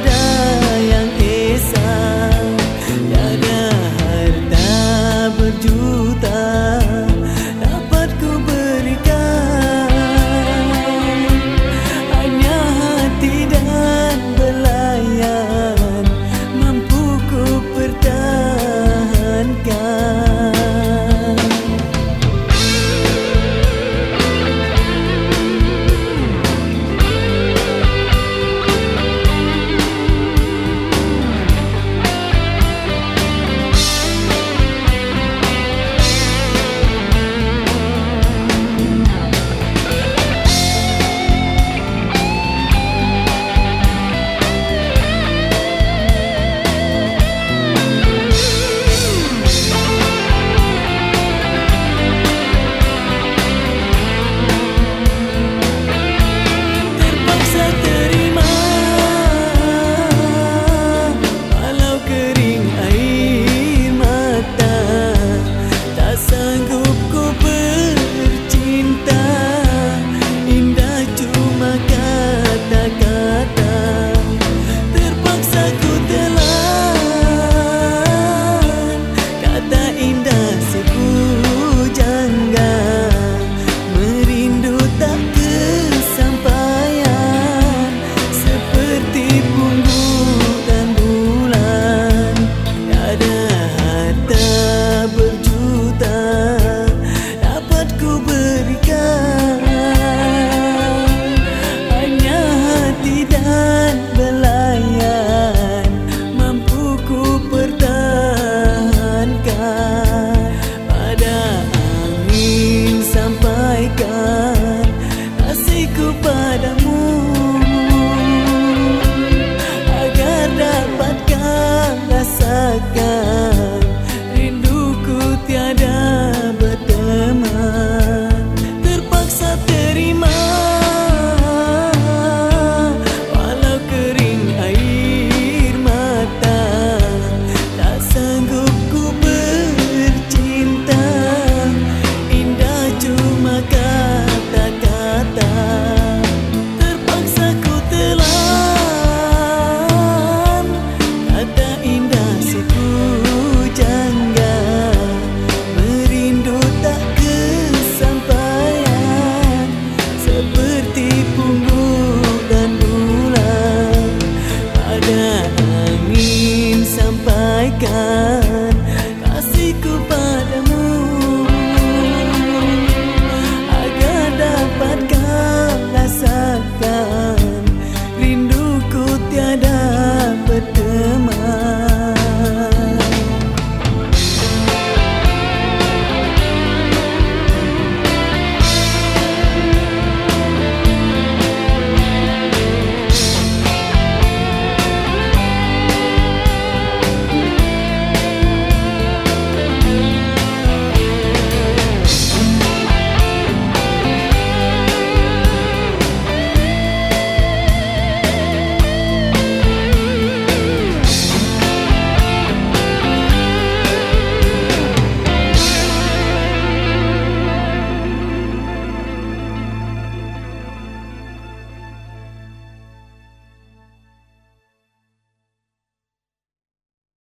dah